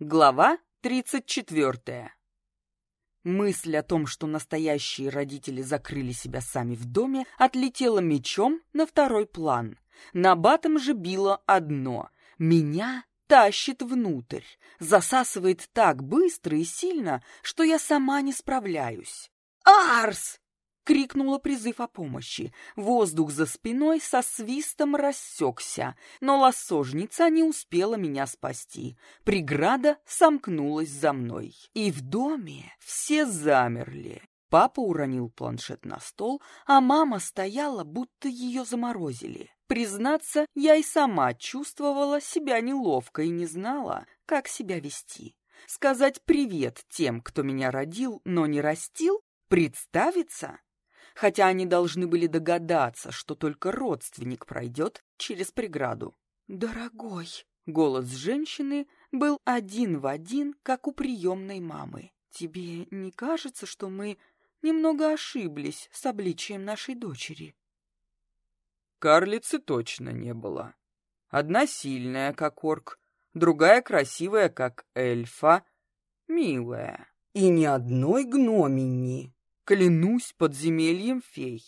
Глава тридцать четвертая. Мысль о том, что настоящие родители закрыли себя сами в доме, отлетела мечом на второй план. На батом же било одно — меня тащит внутрь, засасывает так быстро и сильно, что я сама не справляюсь. «Арс!» — крикнула призыв о помощи. Воздух за спиной со свистом рассекся, но лосожница не успела меня спасти. Преграда сомкнулась за мной. И в доме все замерли. Папа уронил планшет на стол, а мама стояла, будто ее заморозили. Признаться, я и сама чувствовала себя неловко и не знала, как себя вести. Сказать привет тем, кто меня родил, но не растил? Представиться? Хотя они должны были догадаться, что только родственник пройдет через преграду. «Дорогой!» — голос женщины был один в один, как у приемной мамы. «Тебе не кажется, что мы немного ошиблись с обличием нашей дочери?» Карлицы точно не было. Одна сильная, как орк, другая красивая, как эльфа, милая. И ни одной гномини. Клянусь подземельем фей.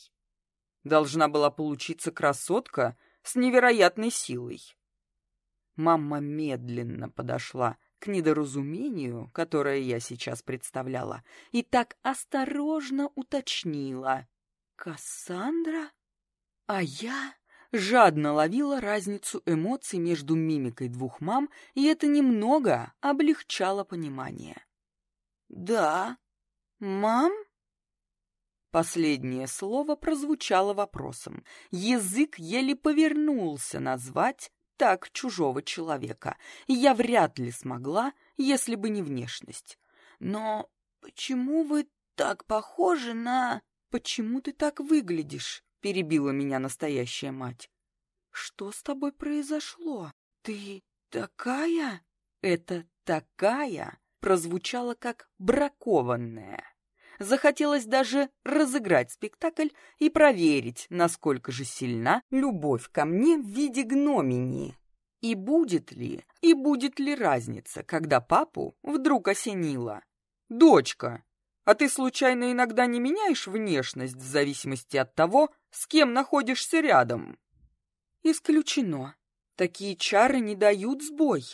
Должна была получиться красотка с невероятной силой. Мама медленно подошла к недоразумению, которое я сейчас представляла, и так осторожно уточнила. «Кассандра?» А я жадно ловила разницу эмоций между мимикой двух мам, и это немного облегчало понимание. «Да, мам?» Последнее слово прозвучало вопросом. Язык еле повернулся назвать так чужого человека, я вряд ли смогла, если бы не внешность. «Но почему вы так похожи на...» «Почему ты так выглядишь?» — перебила меня настоящая мать. «Что с тобой произошло? Ты такая?» Это «такая» прозвучало как «бракованная». Захотелось даже разыграть спектакль и проверить, насколько же сильна любовь ко мне в виде гномини. И будет ли, и будет ли разница, когда папу вдруг осенило? «Дочка, а ты случайно иногда не меняешь внешность в зависимости от того, с кем находишься рядом?» «Исключено. Такие чары не дают сбой».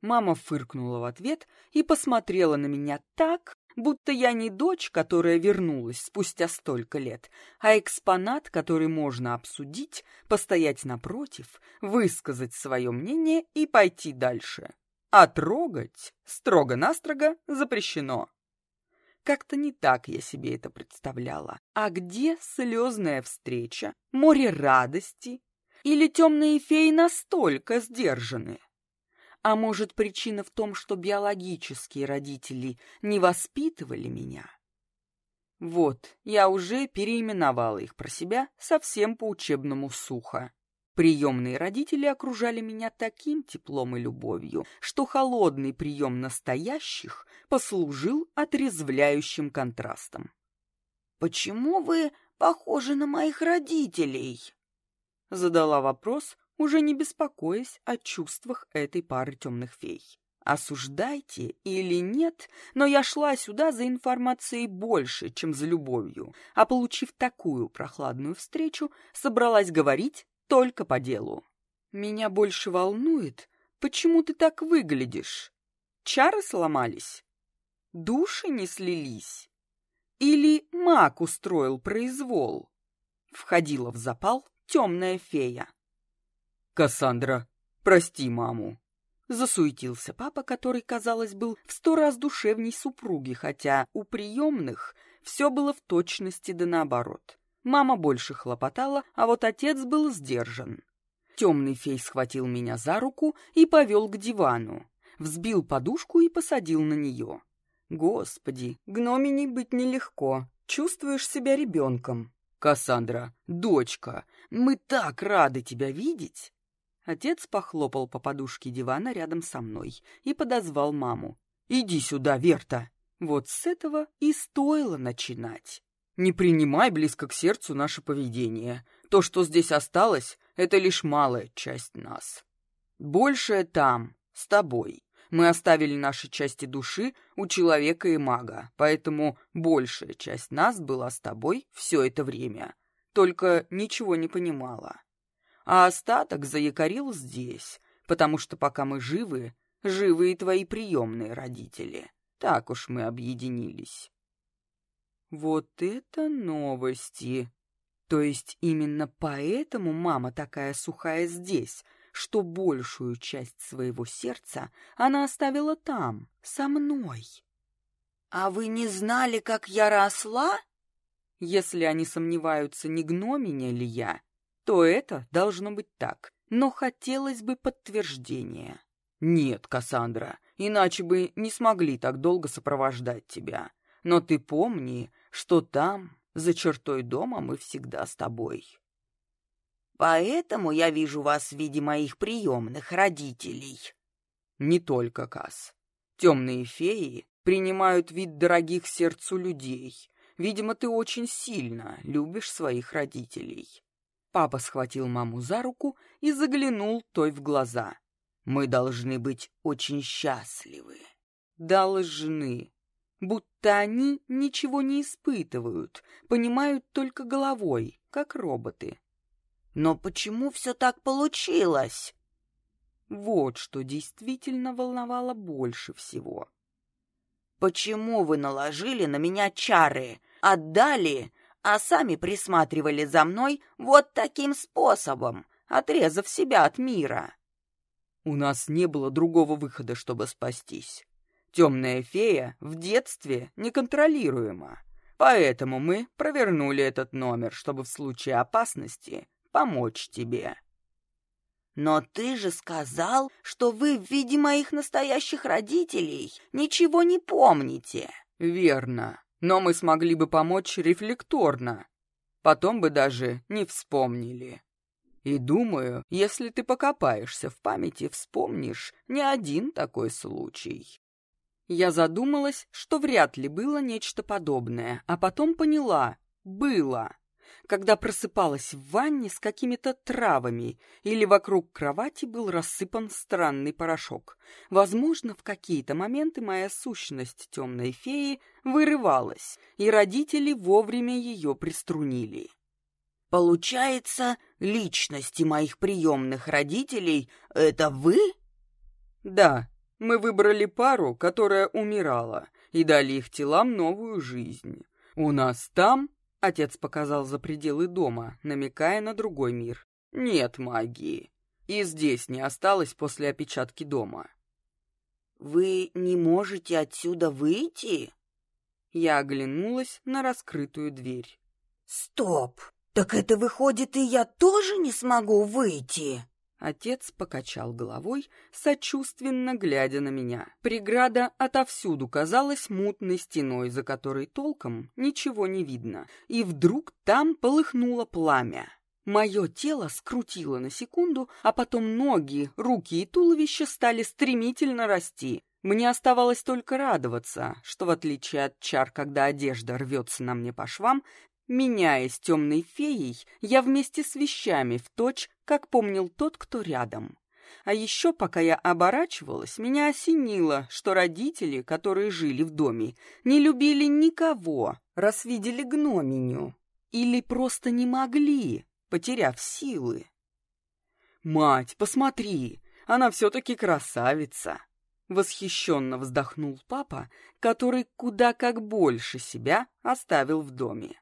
Мама фыркнула в ответ и посмотрела на меня так, будто я не дочь, которая вернулась спустя столько лет, а экспонат, который можно обсудить, постоять напротив, высказать свое мнение и пойти дальше. А трогать строго-настрого запрещено. Как-то не так я себе это представляла. А где слезная встреча, море радости? Или темные феи настолько сдержаны? А может, причина в том, что биологические родители не воспитывали меня? Вот, я уже переименовала их про себя совсем по учебному сухо. Приемные родители окружали меня таким теплом и любовью, что холодный прием настоящих послужил отрезвляющим контрастом. «Почему вы похожи на моих родителей?» Задала вопрос, уже не беспокоясь о чувствах этой пары темных фей. Осуждайте или нет, но я шла сюда за информацией больше, чем за любовью, а получив такую прохладную встречу, собралась говорить только по делу. Меня больше волнует, почему ты так выглядишь. Чары сломались? Души не слились? Или маг устроил произвол? Входила в запал темная фея. «Кассандра, прости маму!» Засуетился папа, который, казалось, был в сто раз душевней супруги, хотя у приемных все было в точности да наоборот. Мама больше хлопотала, а вот отец был сдержан. Темный фей схватил меня за руку и повел к дивану. Взбил подушку и посадил на нее. Господи, гномини быть нелегко. Чувствуешь себя ребенком. Кассандра, дочка, мы так рады тебя видеть. Отец похлопал по подушке дивана рядом со мной и подозвал маму. «Иди сюда, Верта!» Вот с этого и стоило начинать. Не принимай близко к сердцу наше поведение. То, что здесь осталось, это лишь малая часть нас. Большее там, с тобой. Мы оставили наши части души у человека и мага, поэтому большая часть нас была с тобой все это время. Только ничего не понимала. А остаток заякорил здесь, потому что пока мы живы, живы и твои приемные родители. Так уж мы объединились. Вот это новости! То есть именно поэтому мама такая сухая здесь, что большую часть своего сердца она оставила там, со мной. «А вы не знали, как я росла?» Если они сомневаются, не гноминя ли я, то это должно быть так, но хотелось бы подтверждения. «Нет, Кассандра, иначе бы не смогли так долго сопровождать тебя. Но ты помни, что там, за чертой дома, мы всегда с тобой». «Поэтому я вижу вас в виде моих приемных родителей». «Не только, Касс. Темные феи принимают вид дорогих сердцу людей. Видимо, ты очень сильно любишь своих родителей». Папа схватил маму за руку и заглянул той в глаза. Мы должны быть очень счастливы. Должны. Будто они ничего не испытывают, понимают только головой, как роботы. Но почему все так получилось? Вот что действительно волновало больше всего. Почему вы наложили на меня чары, отдали, а сами присматривали за мной вот таким способом, отрезав себя от мира? У нас не было другого выхода, чтобы спастись. Темная фея в детстве неконтролируема. Поэтому мы провернули этот номер, чтобы в случае опасности помочь тебе. Но ты же сказал, что вы в виде моих настоящих родителей ничего не помните. Верно. Но мы смогли бы помочь рефлекторно. Потом бы даже не вспомнили. И думаю, если ты покопаешься в памяти, вспомнишь не один такой случай. Я задумалась, что вряд ли было нечто подобное, а потом поняла — было. Когда просыпалась в ванне с какими-то травами или вокруг кровати был рассыпан странный порошок. Возможно, в какие-то моменты моя сущность темной феи вырывалась, и родители вовремя ее приструнили. Получается, личности моих приемных родителей — это вы? Да, мы выбрали пару, которая умирала, и дали их телам новую жизнь. У нас там, — отец показал за пределы дома, намекая на другой мир, — нет магии. И здесь не осталось после опечатки дома. «Вы не можете отсюда выйти?» Я оглянулась на раскрытую дверь. «Стоп! «Так это выходит, и я тоже не смогу выйти?» Отец покачал головой, сочувственно глядя на меня. Преграда отовсюду казалась мутной стеной, за которой толком ничего не видно. И вдруг там полыхнуло пламя. Мое тело скрутило на секунду, а потом ноги, руки и туловище стали стремительно расти. Мне оставалось только радоваться, что в отличие от чар, когда одежда рвется на мне по швам, Меняясь темной феей, я вместе с вещами в точь, как помнил тот, кто рядом. А еще, пока я оборачивалась, меня осенило, что родители, которые жили в доме, не любили никого, раз видели гноминю. Или просто не могли, потеряв силы. «Мать, посмотри, она все-таки красавица!» Восхищенно вздохнул папа, который куда как больше себя оставил в доме.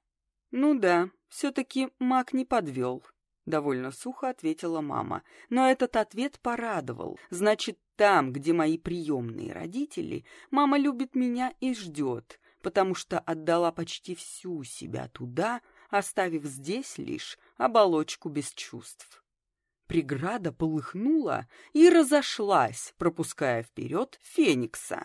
«Ну да, все-таки маг не подвел», — довольно сухо ответила мама. Но этот ответ порадовал. Значит, там, где мои приемные родители, мама любит меня и ждет, потому что отдала почти всю себя туда, оставив здесь лишь оболочку без чувств. Преграда полыхнула и разошлась, пропуская вперед Феникса.